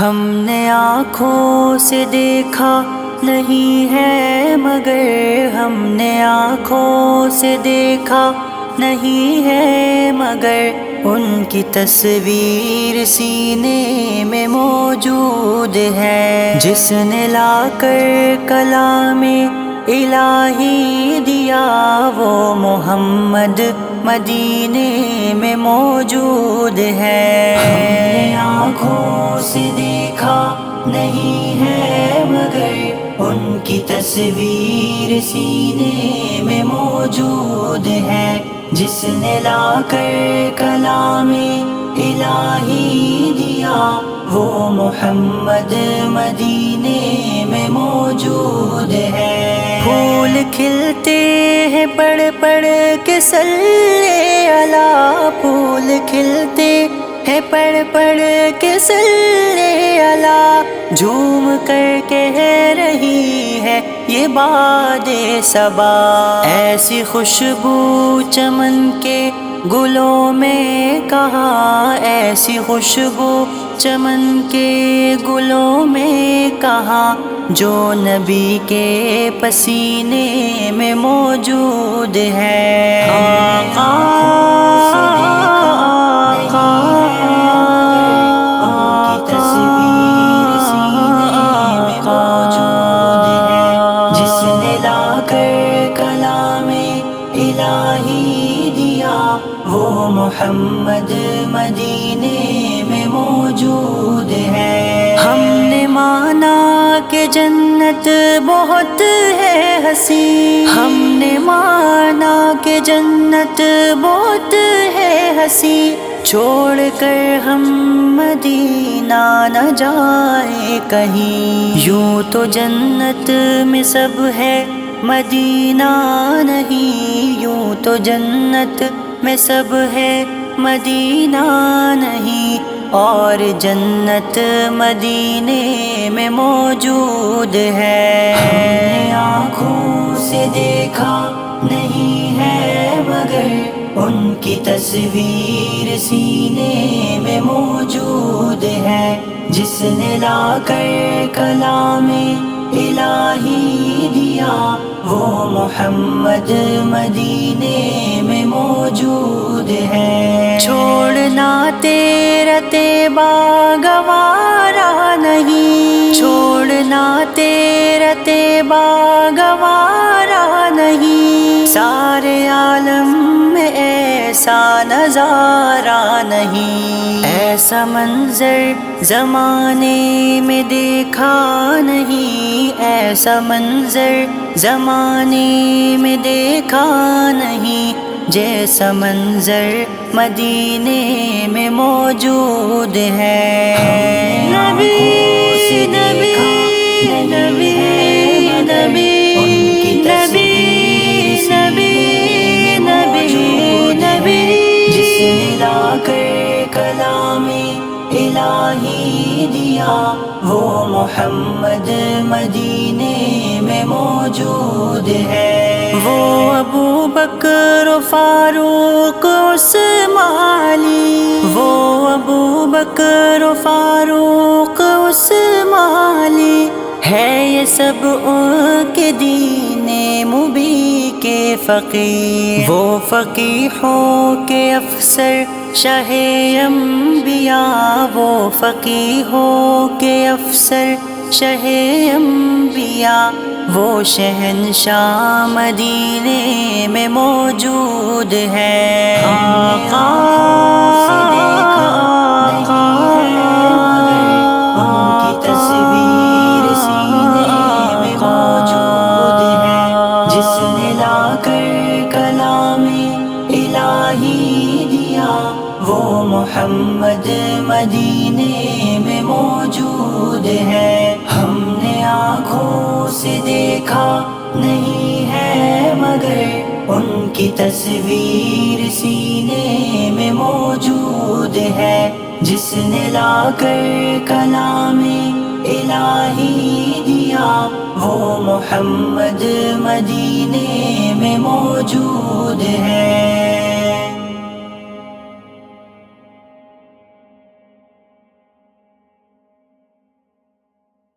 ہم نے آنکھوں سے دیکھا نہیں ہے، مگر ہم نے آنکھوں سے دیکھا نہیں ہے، مگر ان کی تصویر سینے میں موجود ہے۔ جس نے لا کر کلام الہی دیا، وہ محمد مدینے میں موجود ہے۔ ہم آنکھوں سے دیکھا نہیں ہے مگر ان کی تصویر سینے میں موجود ہے، جس نے لا کر کلام الہی دیا۔ وہ محمد مدینے میں موجود ہے۔ پھول کھلتے ہیں پڑ پڑ کے سلے اللہ پھول کھلتے ہیں پڑ پڑ کے سلے اللہ جھوم کر کہہ رہی ہے یہ باد صبا۔ ایسی خوشبو چمن کے گلوں میں کہاں؟ ایسی خوشبو چمن کے گلوں میں کہاں؟ جو نبی کے پسینے میں موجود ہے۔ آقا محمد مدینے میں موجود ہے۔ ہم نے مانا کہ جنت بہت ہے ہنسی۔ ہم نے مانا کہ جنت بہت ہے ہنسی۔ چھوڑ کر ہم مدینہ نہ جائے کہیں۔ یوں تو جنت میں سب ہے، مدینہ نہیں۔ یوں تو جنت میں سب ہے مدینہ نہیں اور جنت مدینے میں موجود ہے۔ ہم نے آنکھوں سے دیکھا نہیں ہے مگر ان کی تصویر سینے میں موجود ہے۔ جس نے لا کر کلام الہی دیا، وہ محمد مدینے میں موجود ہے۔ چھوڑنا تیرا تیبا گوارا نہیں۔ چھوڑنا تیرا تیبا گوارا ایسا نظارہ نہیں۔ ایسا منظر زمانے میں دیکھا نہیں۔ ایسا منظر زمانے میں دیکھا نہیں۔ جیسا منظر مدینے میں موجود ہے۔ نبی نبی الہی دیا، وہ محمد مدینے میں موجود ہے۔ وہ ابو بکر و فاروق عثمانی وہ ابو بکر و فاروق عثمانی ہے یہ سب ان کے دین مبی کے فقیر۔ وہ فقیحوں کے افسر، شاہ انبیاء۔ وہ فقیحوں کے افسر شہ انبیاء۔ وہ شہنشاہ مدینے میں موجود ہے آقا الہی دیا وہ محمد مدینے میں موجود ہے ہم نے آنکھوں سے دیکھا نہیں ہے، مگر ان کی تصویر سینے میں موجود ہے۔ جس نے لا کر کلام الہی دیا، وہ محمد مدینے میں موجود ہے۔